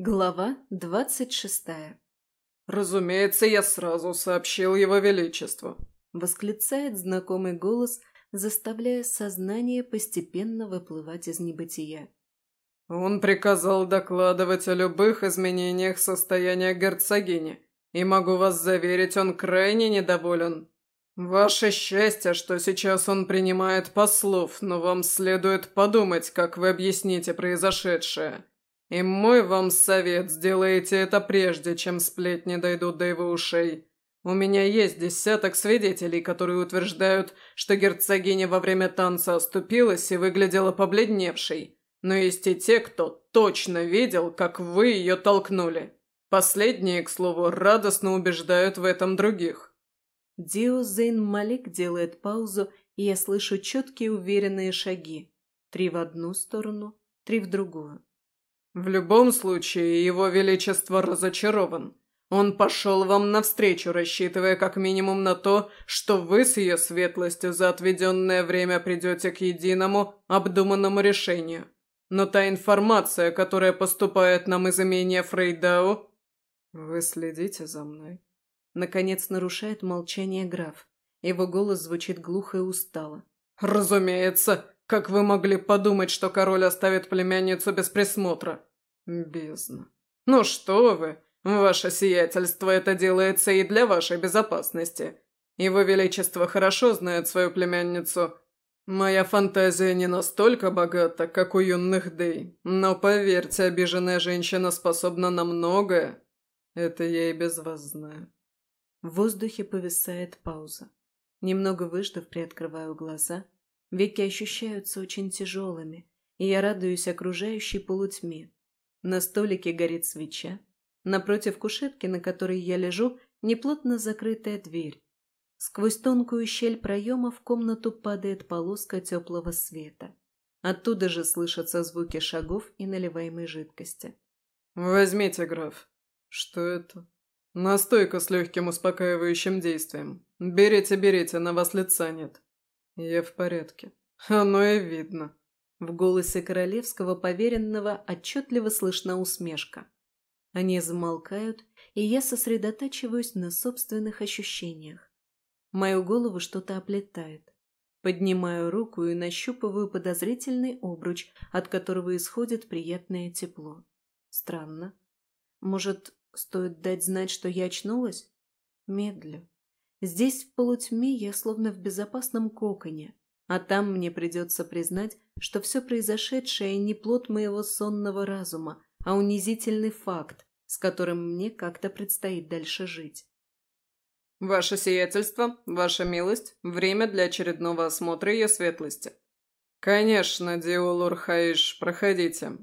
Глава двадцать шестая. «Разумеется, я сразу сообщил его величеству», — восклицает знакомый голос, заставляя сознание постепенно выплывать из небытия. «Он приказал докладывать о любых изменениях состояния герцогини, и могу вас заверить, он крайне недоволен. Ваше счастье, что сейчас он принимает послов, но вам следует подумать, как вы объясните произошедшее». И мой вам совет, сделайте это прежде, чем сплетни дойдут до его ушей. У меня есть десяток свидетелей, которые утверждают, что герцогиня во время танца оступилась и выглядела побледневшей. Но есть и те, кто точно видел, как вы ее толкнули. Последние, к слову, радостно убеждают в этом других. Дио Малик делает паузу, и я слышу четкие уверенные шаги. Три в одну сторону, три в другую. «В любом случае, его величество разочарован. Он пошел вам навстречу, рассчитывая как минимум на то, что вы с ее светлостью за отведенное время придете к единому, обдуманному решению. Но та информация, которая поступает нам из имения Фрейдау...» «Вы следите за мной?» Наконец нарушает молчание граф. Его голос звучит глухо и устало. «Разумеется! Как вы могли подумать, что король оставит племянницу без присмотра? Бездна. Ну что вы, ваше сиятельство это делается и для вашей безопасности. Его Величество хорошо знает свою племянницу. Моя фантазия не настолько богата, как у юных Дэй, но поверьте, обиженная женщина способна на многое. Это я и без вас знаю. В воздухе повисает пауза. Немного выждав, приоткрываю глаза. Веки ощущаются очень тяжелыми, и я радуюсь окружающей полутьме. На столике горит свеча. Напротив кушетки, на которой я лежу, неплотно закрытая дверь. Сквозь тонкую щель проема в комнату падает полоска теплого света. Оттуда же слышатся звуки шагов и наливаемой жидкости. «Возьмите, граф. Что это?» «Настойка с легким успокаивающим действием. Берите, берите, на вас лица нет». «Я в порядке. Оно и видно». В голосе королевского поверенного отчетливо слышна усмешка. Они замолкают, и я сосредотачиваюсь на собственных ощущениях. Мою голову что-то оплетает. Поднимаю руку и нащупываю подозрительный обруч, от которого исходит приятное тепло. Странно. Может, стоит дать знать, что я очнулась? Медлю. Здесь, в полутьме, я словно в безопасном коконе, а там мне придется признать, что все произошедшее не плод моего сонного разума, а унизительный факт, с которым мне как-то предстоит дальше жить. «Ваше сиятельство, ваша милость, время для очередного осмотра ее светлости». «Конечно, Диолур Хаиш, проходите».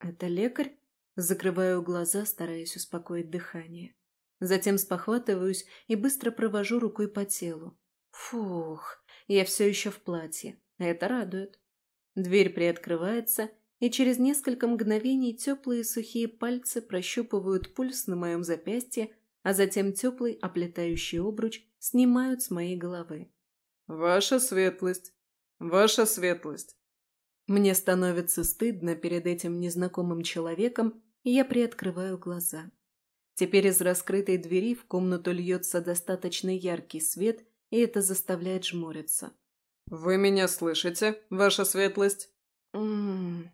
«Это лекарь?» Закрываю глаза, стараясь успокоить дыхание. Затем спохватываюсь и быстро провожу рукой по телу. Фух, я все еще в платье. Это радует. Дверь приоткрывается, и через несколько мгновений теплые сухие пальцы прощупывают пульс на моем запястье, а затем теплый оплетающий обруч снимают с моей головы. «Ваша светлость! Ваша светлость!» Мне становится стыдно перед этим незнакомым человеком, и я приоткрываю глаза. Теперь из раскрытой двери в комнату льется достаточно яркий свет, и это заставляет жмуриться. «Вы меня слышите, ваша светлость?» «М-м-м...»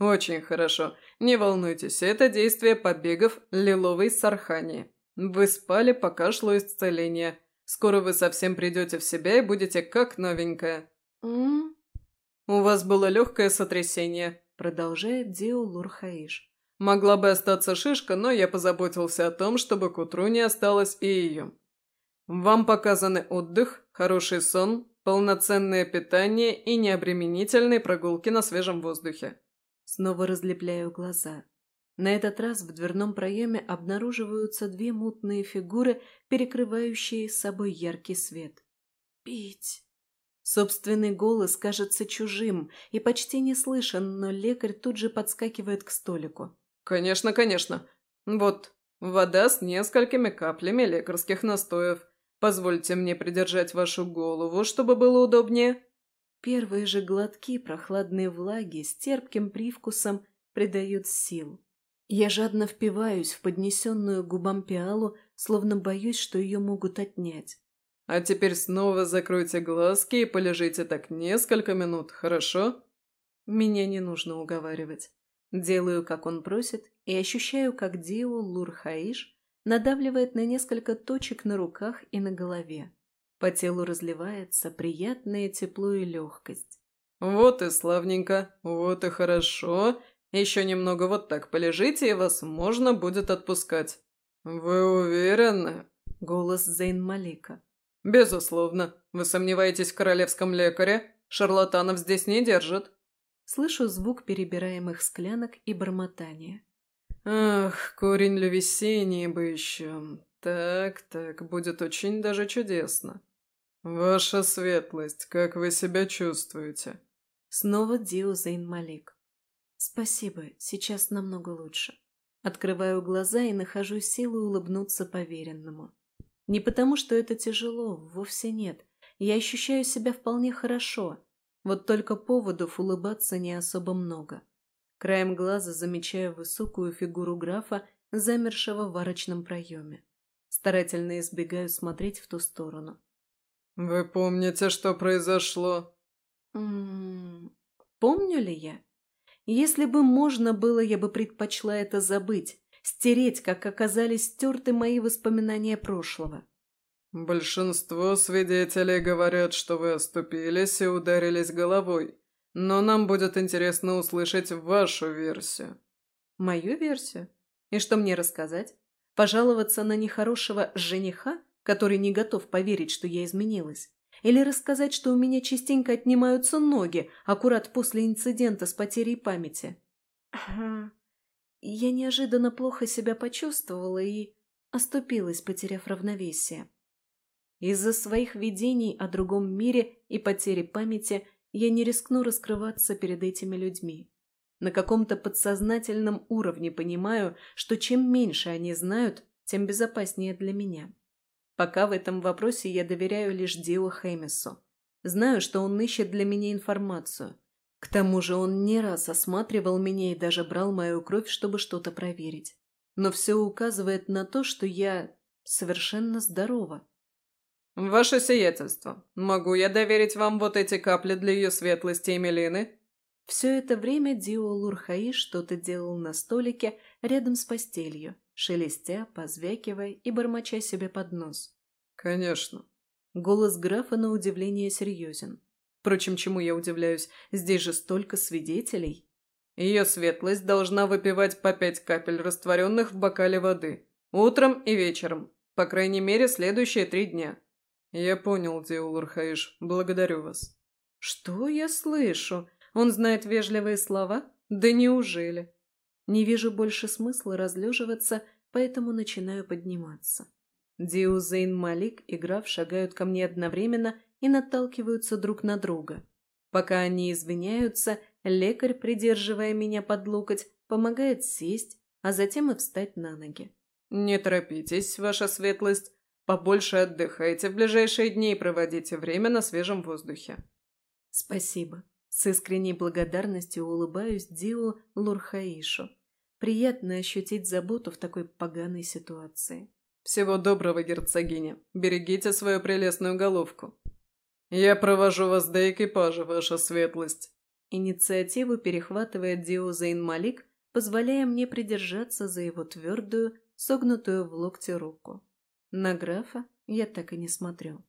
«Очень хорошо. Не волнуйтесь, это действие побегов лиловой сархани. Вы спали, пока шло исцеление. Скоро вы совсем придете в себя и будете как новенькая». «М-м-м...» «У вас было легкое сотрясение», — продолжает Дио Лурхаиш. «Могла бы остаться шишка, но я позаботился о том, чтобы к утру не осталось и ее. Вам показаны отдых, хороший сон, полноценное питание и необременительные прогулки на свежем воздухе. Снова разлепляю глаза. На этот раз в дверном проеме обнаруживаются две мутные фигуры, перекрывающие собой яркий свет. «Пить!» Собственный голос кажется чужим и почти не слышен, но лекарь тут же подскакивает к столику. «Конечно, конечно. Вот, вода с несколькими каплями лекарских настоев. Позвольте мне придержать вашу голову, чтобы было удобнее». Первые же глотки прохладной влаги с терпким привкусом придают сил. Я жадно впиваюсь в поднесенную губам пиалу, словно боюсь, что ее могут отнять. А теперь снова закройте глазки и полежите так несколько минут, хорошо? Меня не нужно уговаривать. Делаю, как он просит, и ощущаю, как Дио Лурхаиш надавливает на несколько точек на руках и на голове. По телу разливается приятное тепло и легкость. «Вот и славненько, вот и хорошо. Еще немного вот так полежите, и вас можно будет отпускать. Вы уверены?» Голос Зейн Малика. «Безусловно. Вы сомневаетесь в королевском лекаре? Шарлатанов здесь не держат». Слышу звук перебираемых склянок и бормотания. «Ах, корень Левесении бы еще. Так, так, будет очень даже чудесно. Ваша светлость, как вы себя чувствуете?» Снова Дио Зейн Малик. «Спасибо, сейчас намного лучше». Открываю глаза и нахожу силы улыбнуться поверенному. Не потому, что это тяжело, вовсе нет. Я ощущаю себя вполне хорошо. Вот только поводов улыбаться не особо много. Краем глаза замечаю высокую фигуру графа, замершего в арочном проеме. Старательно избегаю смотреть в ту сторону. «Вы помните, что произошло?» М -м, помню ли я? Если бы можно было, я бы предпочла это забыть, стереть, как оказались стерты мои воспоминания прошлого. «Большинство свидетелей говорят, что вы оступились и ударились головой, но нам будет интересно услышать вашу версию». «Мою версию? И что мне рассказать? Пожаловаться на нехорошего жениха, который не готов поверить, что я изменилась? Или рассказать, что у меня частенько отнимаются ноги, аккурат после инцидента с потерей памяти? Я неожиданно плохо себя почувствовала и оступилась, потеряв равновесие. Из-за своих видений о другом мире и потери памяти я не рискну раскрываться перед этими людьми. На каком-то подсознательном уровне понимаю, что чем меньше они знают, тем безопаснее для меня. Пока в этом вопросе я доверяю лишь Дио Хэмису. Знаю, что он ищет для меня информацию. К тому же он не раз осматривал меня и даже брал мою кровь, чтобы что-то проверить. Но все указывает на то, что я совершенно здорова. «Ваше сиятельство, могу я доверить вам вот эти капли для ее светлости Эмилины?» Все это время Дио Лурхаи что-то делал на столике рядом с постелью, шелестя, позвякивая и бормоча себе под нос. «Конечно». Голос графа на удивление серьезен. Впрочем, чему я удивляюсь, здесь же столько свидетелей. Ее светлость должна выпивать по пять капель растворенных в бокале воды. Утром и вечером. По крайней мере, следующие три дня. Я понял, Диул Хаиш. Благодарю вас. Что я слышу? Он знает вежливые слова? Да неужели? Не вижу больше смысла разлеживаться, поэтому начинаю подниматься. Диу Малик и граф шагают ко мне одновременно и наталкиваются друг на друга. Пока они извиняются, лекарь, придерживая меня под локоть, помогает сесть, а затем и встать на ноги. «Не торопитесь, ваша светлость. Побольше отдыхайте в ближайшие дни и проводите время на свежем воздухе». «Спасибо». С искренней благодарностью улыбаюсь Дио Лурхаишу. Приятно ощутить заботу в такой поганой ситуации. «Всего доброго, герцогиня. Берегите свою прелестную головку. Я провожу вас до экипажа, ваша светлость». Инициативу перехватывает Дио Зейн Малик, позволяя мне придержаться за его твердую, согнутую в локте руку. На графа я так и не смотрю.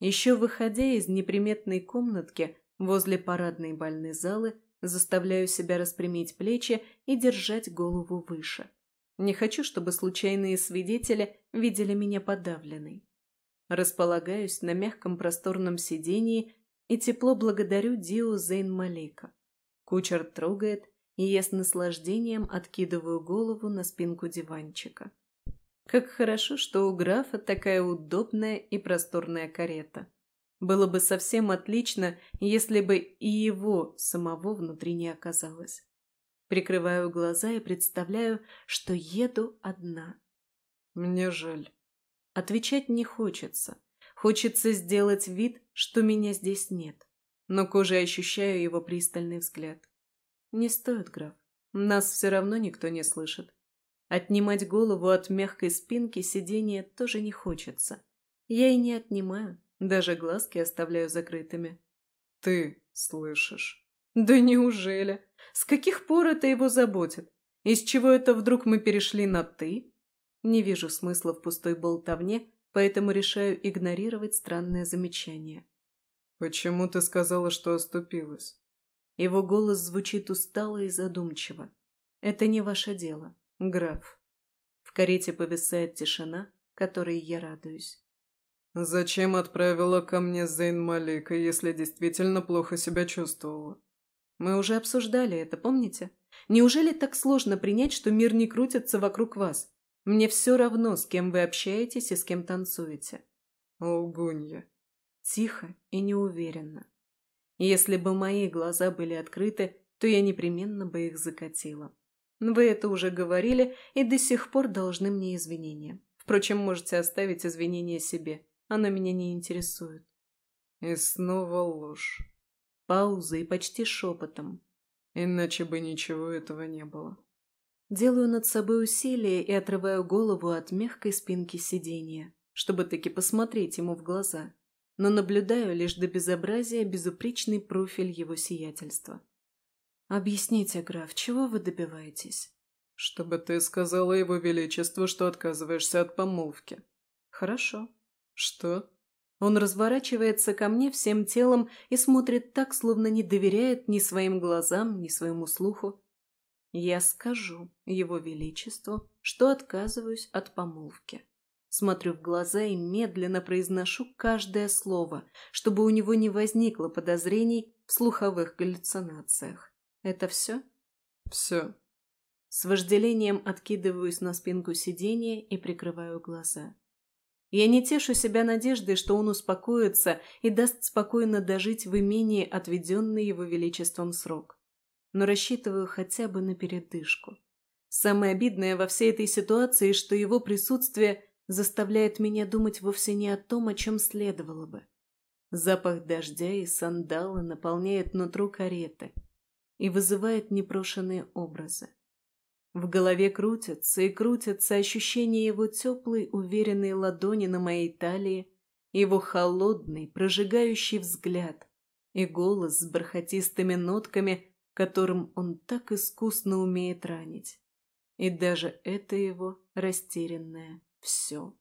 Еще выходя из неприметной комнатки возле парадной бальной залы, заставляю себя распрямить плечи и держать голову выше. Не хочу, чтобы случайные свидетели видели меня подавленной. Располагаюсь на мягком просторном сидении и тепло благодарю Дио Зейн Малика. Кучер трогает, и я с наслаждением откидываю голову на спинку диванчика. Как хорошо, что у графа такая удобная и просторная карета. Было бы совсем отлично, если бы и его самого внутри не оказалось. Прикрываю глаза и представляю, что еду одна. Мне жаль. Отвечать не хочется. Хочется сделать вид, что меня здесь нет. Но кожей ощущаю его пристальный взгляд. Не стоит, граф. Нас все равно никто не слышит. Отнимать голову от мягкой спинки сидения тоже не хочется. Я и не отнимаю, даже глазки оставляю закрытыми. Ты слышишь? Да неужели? С каких пор это его заботит? Из чего это вдруг мы перешли на «ты»? Не вижу смысла в пустой болтовне, поэтому решаю игнорировать странное замечание. «Почему ты сказала, что оступилась?» Его голос звучит устало и задумчиво. «Это не ваше дело, граф». В карете повисает тишина, которой я радуюсь. «Зачем отправила ко мне Зейн Малика, если действительно плохо себя чувствовала?» «Мы уже обсуждали это, помните? Неужели так сложно принять, что мир не крутится вокруг вас? Мне все равно, с кем вы общаетесь и с кем танцуете». «Лгунья». Тихо и неуверенно. Если бы мои глаза были открыты, то я непременно бы их закатила. Вы это уже говорили и до сих пор должны мне извинения. Впрочем, можете оставить извинения себе. Оно меня не интересует. И снова ложь. Пауза и почти шепотом. Иначе бы ничего этого не было. Делаю над собой усилие и отрываю голову от мягкой спинки сиденья, чтобы таки посмотреть ему в глаза но наблюдаю лишь до безобразия безупречный профиль его сиятельства. «Объясните, граф, чего вы добиваетесь?» «Чтобы ты сказала его величеству, что отказываешься от помолвки». «Хорошо». «Что?» Он разворачивается ко мне всем телом и смотрит так, словно не доверяет ни своим глазам, ни своему слуху. Я скажу его величеству, что отказываюсь от помолвки. Смотрю в глаза и медленно произношу каждое слово, чтобы у него не возникло подозрений в слуховых галлюцинациях. Это все? Все. С вожделением откидываюсь на спинку сиденья и прикрываю глаза. Я не тешу себя надеждой, что он успокоится и даст спокойно дожить в имении отведенный его величеством срок. Но рассчитываю хотя бы на передышку. Самое обидное во всей этой ситуации, что его присутствие заставляет меня думать вовсе не о том, о чем следовало бы. Запах дождя и сандала наполняет нутро кареты и вызывает непрошенные образы. В голове крутятся и крутятся ощущения его теплой, уверенной ладони на моей талии, его холодный, прожигающий взгляд и голос с бархатистыми нотками, которым он так искусно умеет ранить. И даже это его растерянное все.